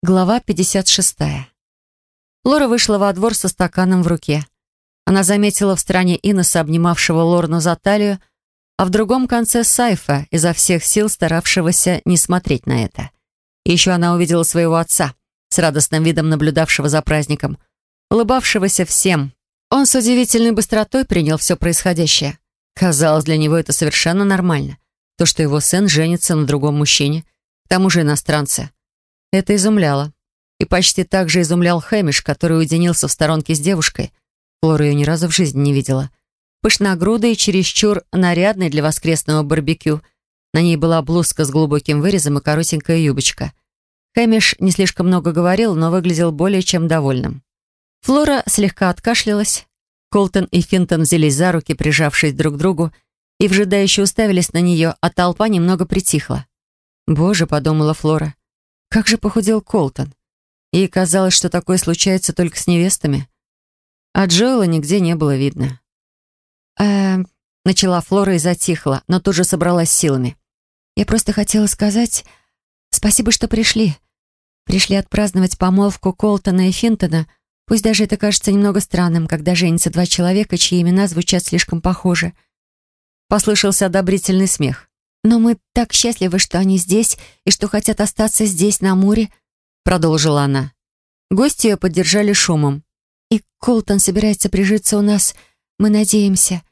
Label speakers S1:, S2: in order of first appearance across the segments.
S1: Глава 56. Лора вышла во двор со стаканом в руке. Она заметила в стороне Иноса, обнимавшего Лорну за талию, а в другом конце Сайфа, изо всех сил старавшегося не смотреть на это. И еще она увидела своего отца, с радостным видом наблюдавшего за праздником, улыбавшегося всем. Он с удивительной быстротой принял все происходящее. Казалось, для него это совершенно нормально. То, что его сын женится на другом мужчине, к тому же иностранце. Это изумляло. И почти так же изумлял Хэмиш, который уединился в сторонке с девушкой. Флора ее ни разу в жизни не видела. Пышногрудый и чересчур нарядный для воскресного барбекю. На ней была блузка с глубоким вырезом и коротенькая юбочка. Хэмиш не слишком много говорил, но выглядел более чем довольным. Флора слегка откашлялась. Колтон и Финтон взялись за руки, прижавшись друг к другу, и вжидающе уставились на нее, а толпа немного притихла. «Боже», — подумала Флора, как же похудел Колтон. Ей казалось, что такое случается только с невестами. А Джоэла нигде не было видно. «Эм...» — начала Флора и затихла, но тут же собралась силами. «Я просто хотела сказать спасибо, что пришли. Пришли отпраздновать помолвку Колтона и Финтона, пусть даже это кажется немного странным, когда женятся два человека, чьи имена звучат слишком похоже». Послышался одобрительный смех. «Но мы так счастливы, что они здесь и что хотят остаться здесь, на море», — продолжила она. Гости ее поддержали шумом. «И Колтон собирается прижиться у нас, мы надеемся».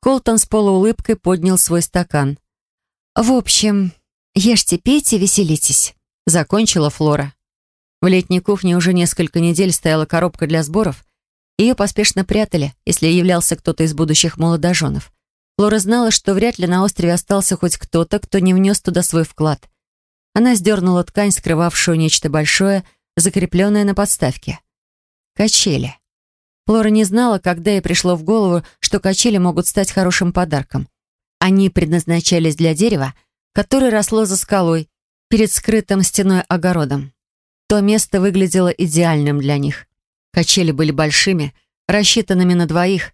S1: Колтон с полуулыбкой поднял свой стакан. «В общем, ешьте, пейте, веселитесь», — закончила Флора. В летней кухне уже несколько недель стояла коробка для сборов. Ее поспешно прятали, если являлся кто-то из будущих молодоженов. Лора знала, что вряд ли на острове остался хоть кто-то, кто не внес туда свой вклад. Она сдернула ткань, скрывавшую нечто большое, закрепленное на подставке. Качели. Флора не знала, когда ей пришло в голову, что качели могут стать хорошим подарком. Они предназначались для дерева, которое росло за скалой, перед скрытым стеной огородом. То место выглядело идеальным для них. Качели были большими, рассчитанными на двоих,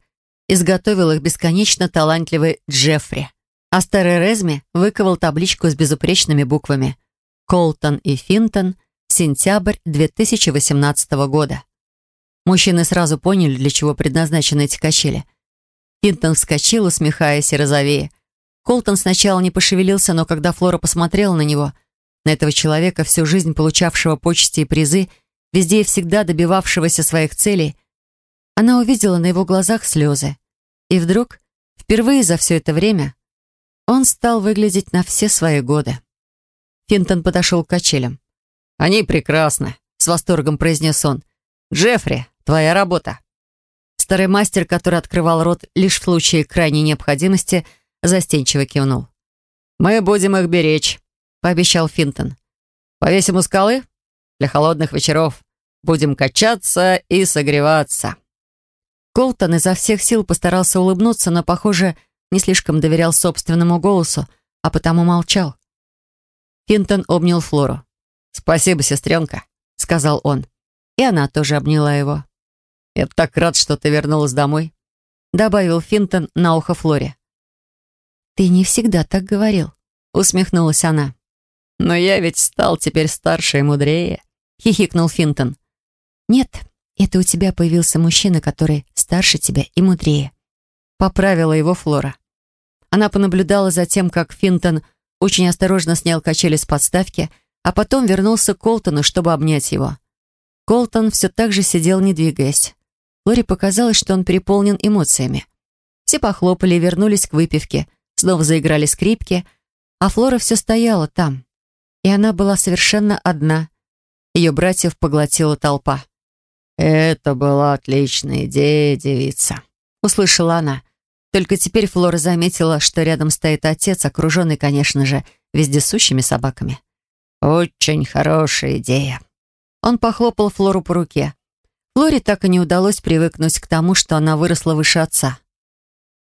S1: изготовил их бесконечно талантливый Джеффри. А старый Резми выковал табличку с безупречными буквами «Колтон и Финтон, сентябрь 2018 года». Мужчины сразу поняли, для чего предназначены эти качели. Финтон вскочил, усмехаясь и розовея. Колтон сначала не пошевелился, но когда Флора посмотрела на него, на этого человека, всю жизнь получавшего почести и призы, везде и всегда добивавшегося своих целей, она увидела на его глазах слезы. И вдруг, впервые за все это время, он стал выглядеть на все свои годы. Финтон подошел к качелям. «Они прекрасны», — с восторгом произнес он. «Джеффри, твоя работа». Старый мастер, который открывал рот лишь в случае крайней необходимости, застенчиво кивнул. «Мы будем их беречь», — пообещал Финтон. «Повесим у скалы для холодных вечеров. Будем качаться и согреваться». Колтон изо всех сил постарался улыбнуться, но, похоже, не слишком доверял собственному голосу, а потому молчал. Финтон обнял Флору. «Спасибо, сестренка», — сказал он. И она тоже обняла его. «Я так рад, что ты вернулась домой», — добавил Финтон на ухо Флоре. «Ты не всегда так говорил», — усмехнулась она. «Но я ведь стал теперь старше и мудрее», — хихикнул Финтон. «Нет, это у тебя появился мужчина, который старше тебя и мудрее. Поправила его Флора. Она понаблюдала за тем, как Финтон очень осторожно снял качели с подставки, а потом вернулся к Колтону, чтобы обнять его. Колтон все так же сидел, не двигаясь. Лори показалось, что он переполнен эмоциями. Все похлопали и вернулись к выпивке, снова заиграли скрипки, а Флора все стояла там. И она была совершенно одна. Ее братьев поглотила толпа. «Это была отличная идея, девица», — услышала она. Только теперь Флора заметила, что рядом стоит отец, окруженный, конечно же, вездесущими собаками. «Очень хорошая идея». Он похлопал Флору по руке. Флоре так и не удалось привыкнуть к тому, что она выросла выше отца.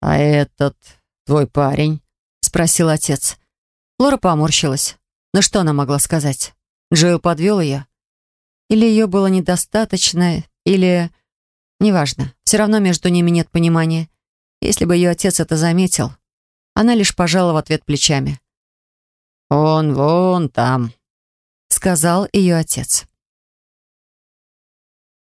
S1: «А этот твой парень?» — спросил отец. Флора поморщилась. Но что она могла сказать? Джоэл подвел ее. Или ее было недостаточно, или... Неважно, все равно между ними нет понимания. Если бы ее отец это заметил, она лишь пожала в ответ плечами. «Он вон там», — сказал ее отец.